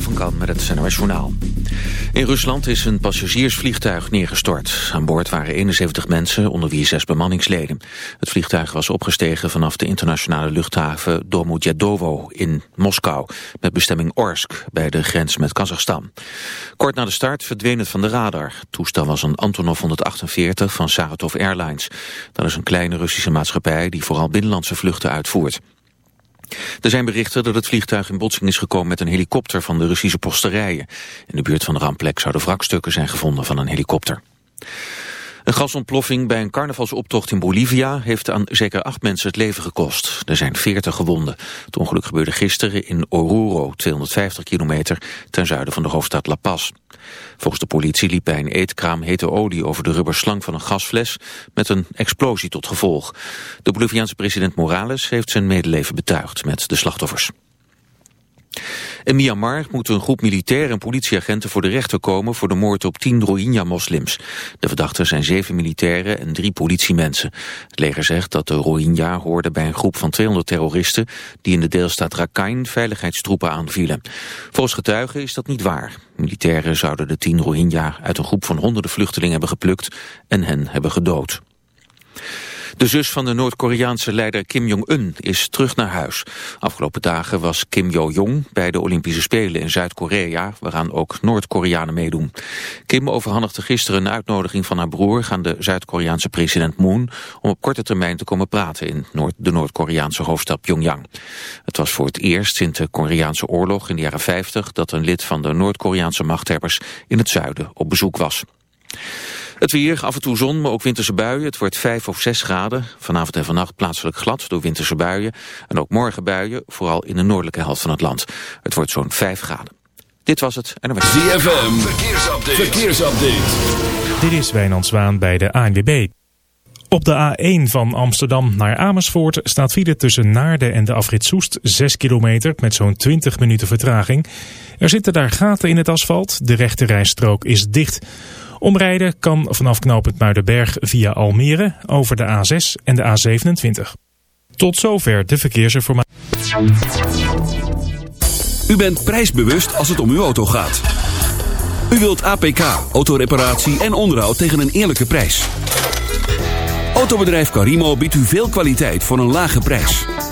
Van met het NOS Journaal. In Rusland is een passagiersvliegtuig neergestort. Aan boord waren 71 mensen, onder wie zes bemanningsleden. Het vliegtuig was opgestegen vanaf de internationale luchthaven Domodedovo in Moskou... met bestemming Orsk, bij de grens met Kazachstan. Kort na de start verdween het van de radar. Het toestel was een Antonov 148 van Saratov Airlines. Dat is een kleine Russische maatschappij die vooral binnenlandse vluchten uitvoert. Er zijn berichten dat het vliegtuig in botsing is gekomen met een helikopter van de Russische posterijen. In de buurt van de rampplek zouden wrakstukken zijn gevonden van een helikopter. Een gasontploffing bij een carnavalsoptocht in Bolivia heeft aan zeker acht mensen het leven gekost. Er zijn veertig gewonden. Het ongeluk gebeurde gisteren in Oruro, 250 kilometer ten zuiden van de hoofdstad La Paz. Volgens de politie liep bij een eetkraam hete olie over de rubberslang van een gasfles met een explosie tot gevolg. De Boliviaanse president Morales heeft zijn medeleven betuigd met de slachtoffers. In Myanmar moeten een groep militairen en politieagenten voor de rechter komen voor de moord op tien Rohingya-moslims. De verdachten zijn zeven militairen en drie politiemensen. Het leger zegt dat de Rohingya hoorden bij een groep van 200 terroristen die in de deelstaat Rakhine veiligheidstroepen aanvielen. Volgens getuigen is dat niet waar. Militairen zouden de tien Rohingya uit een groep van honderden vluchtelingen hebben geplukt en hen hebben gedood. De zus van de Noord-Koreaanse leider Kim Jong-un is terug naar huis. Afgelopen dagen was Kim Jo-jong bij de Olympische Spelen in Zuid-Korea... waaraan ook Noord-Koreanen meedoen. Kim overhandigde gisteren een uitnodiging van haar broer... aan de Zuid-Koreaanse president Moon... om op korte termijn te komen praten in Noord de Noord-Koreaanse hoofdstad Pyongyang. Het was voor het eerst sinds de Koreaanse oorlog in de jaren 50... dat een lid van de Noord-Koreaanse machthebbers in het zuiden op bezoek was. Het weer, af en toe zon, maar ook winterse buien. Het wordt 5 of 6 graden. Vanavond en vannacht plaatselijk glad door winterse buien. En ook morgen buien, vooral in de noordelijke helft van het land. Het wordt zo'n 5 graden. Dit was het. En was... ZFM, verkeersupdate. verkeersupdate. Dit is Wijnand Zwaan bij de ANWB. Op de A1 van Amsterdam naar Amersfoort staat file tussen Naarden en de afrit Soest 6 kilometer met zo'n 20 minuten vertraging. Er zitten daar gaten in het asfalt, de rechte rijstrook is dicht. Omrijden kan vanaf knooppunt Muidenberg via Almere over de A6 en de A27. Tot zover de verkeersinformatie. U bent prijsbewust als het om uw auto gaat. U wilt APK, autoreparatie en onderhoud tegen een eerlijke prijs. Autobedrijf Carimo biedt u veel kwaliteit voor een lage prijs.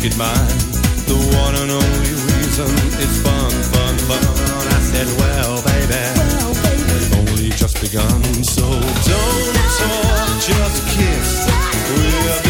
make it. The one and only reason is fun, fun, fun. I said, well, baby, well, baby. we've only just begun, so don't talk, just kiss. We're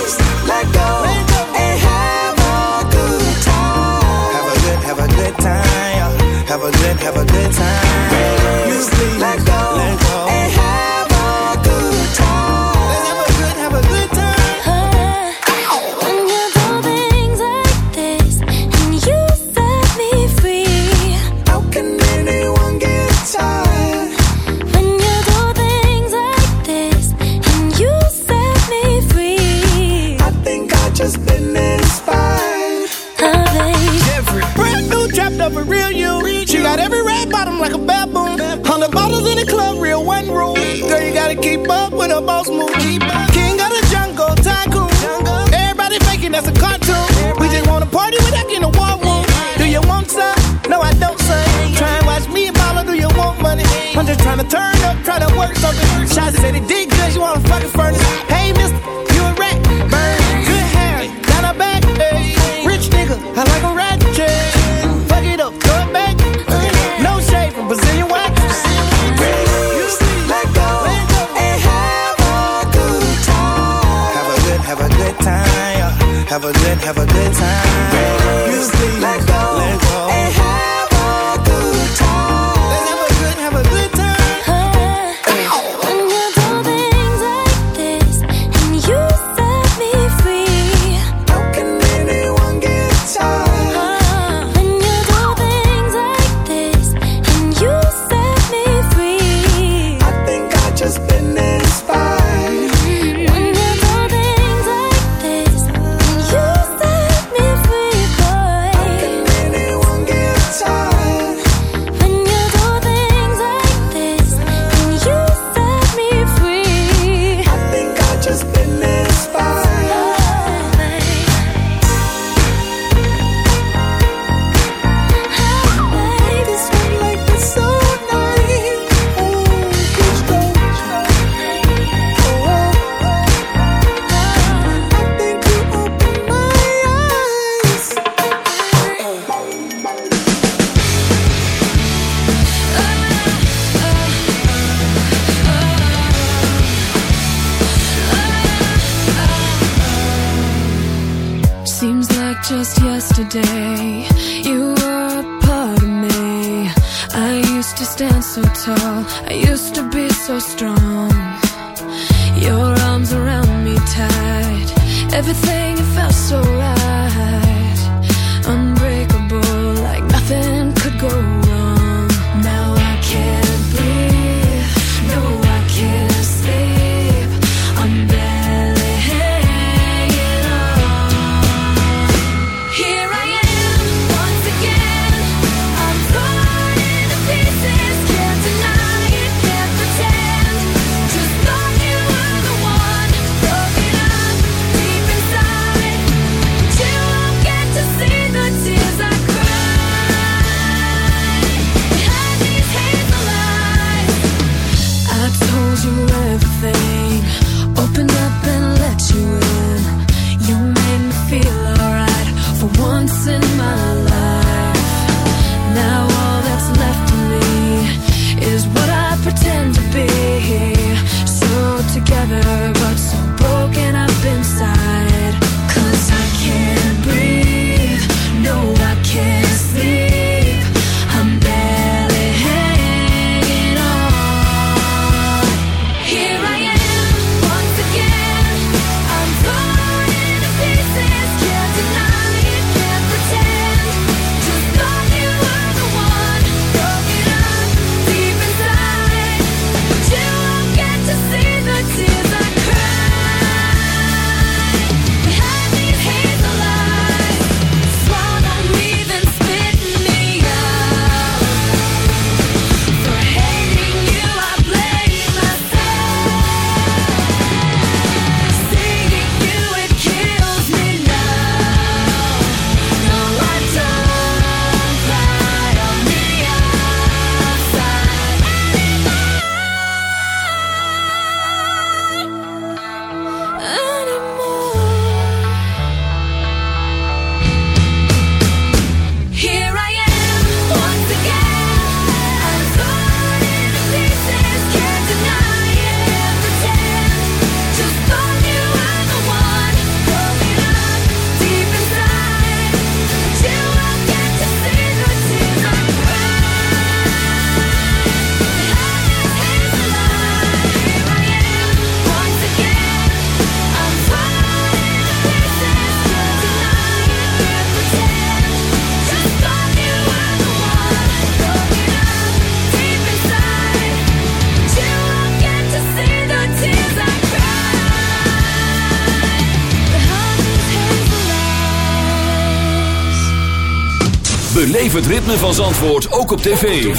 Het ritme van Zandvoort ook op tv.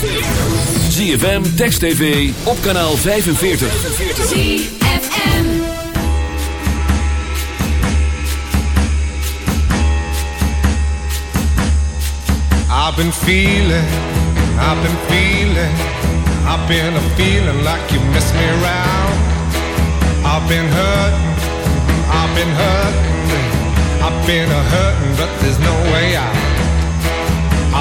ZFM, Text TV, op kanaal 45. ZFM. I've been feeling, I've been feeling, I've been a feeling like you miss me around. I've been hurting, I've been hurting, I've been a hurting, but there's no way out.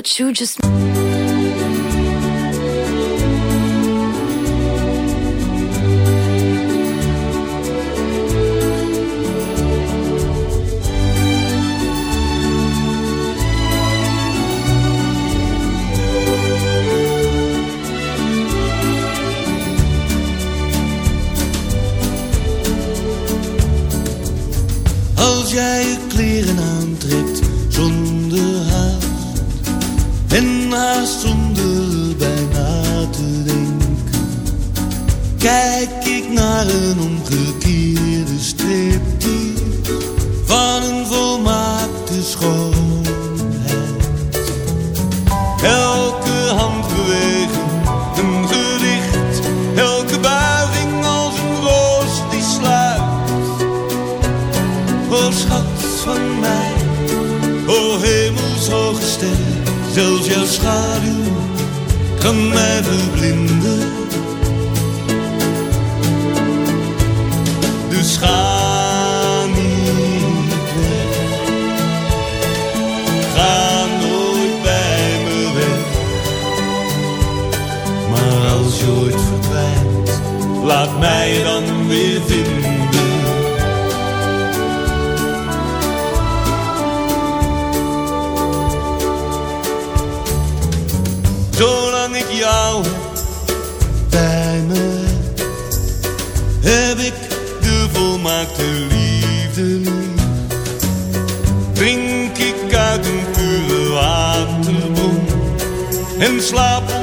What you just Elke handbeweging een gedicht, elke buiging als een roos die sluit. O schat van mij, o hemelshoge ster, zelfs jouw schaduw kan mij verblinden. Dus ga slaap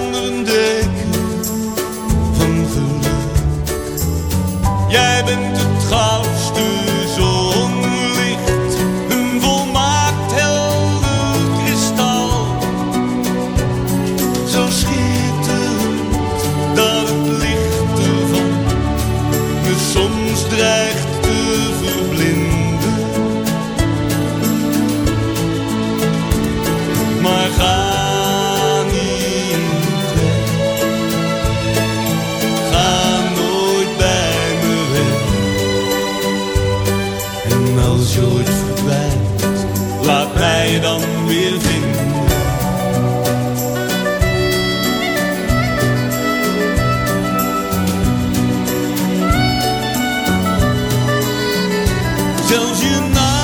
Então de nós.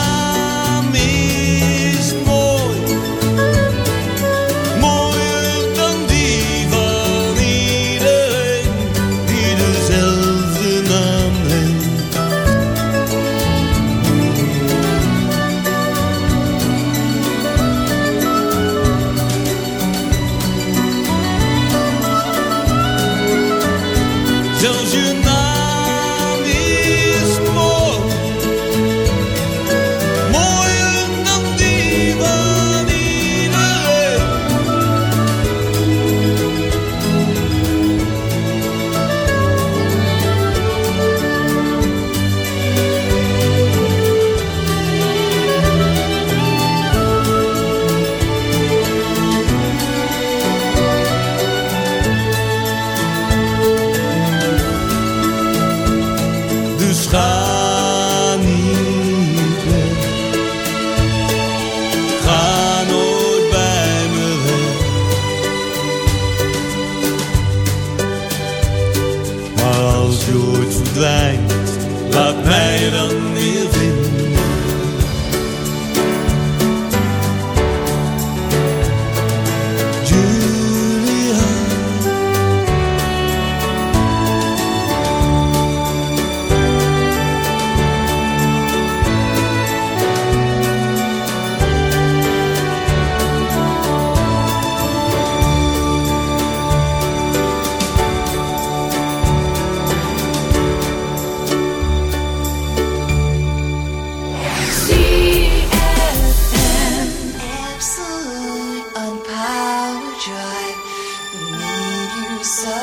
drive. Need you so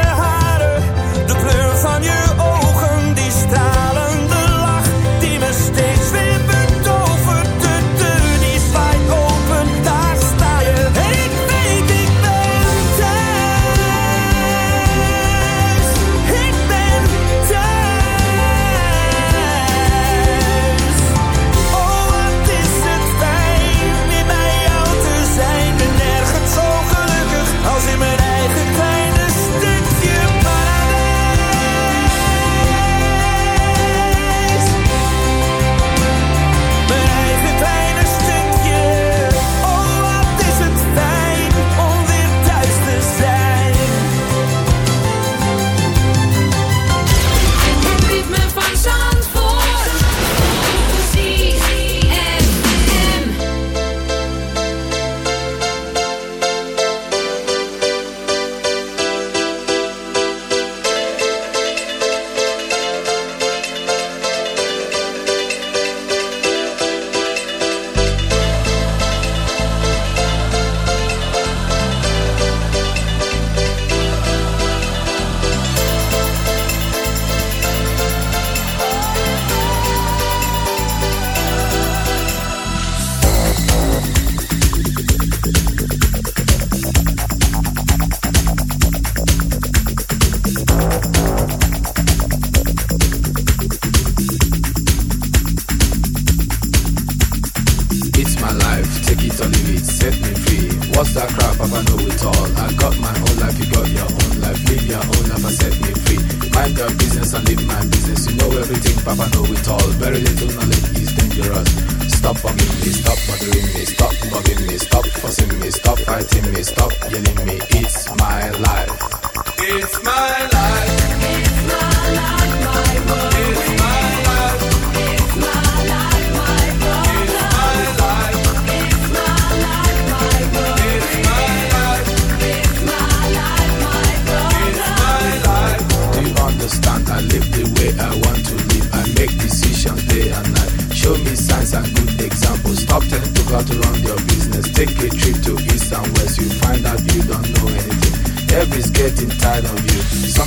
me, stop bothering me, stop bugging me, stop fussing me, stop fighting me, stop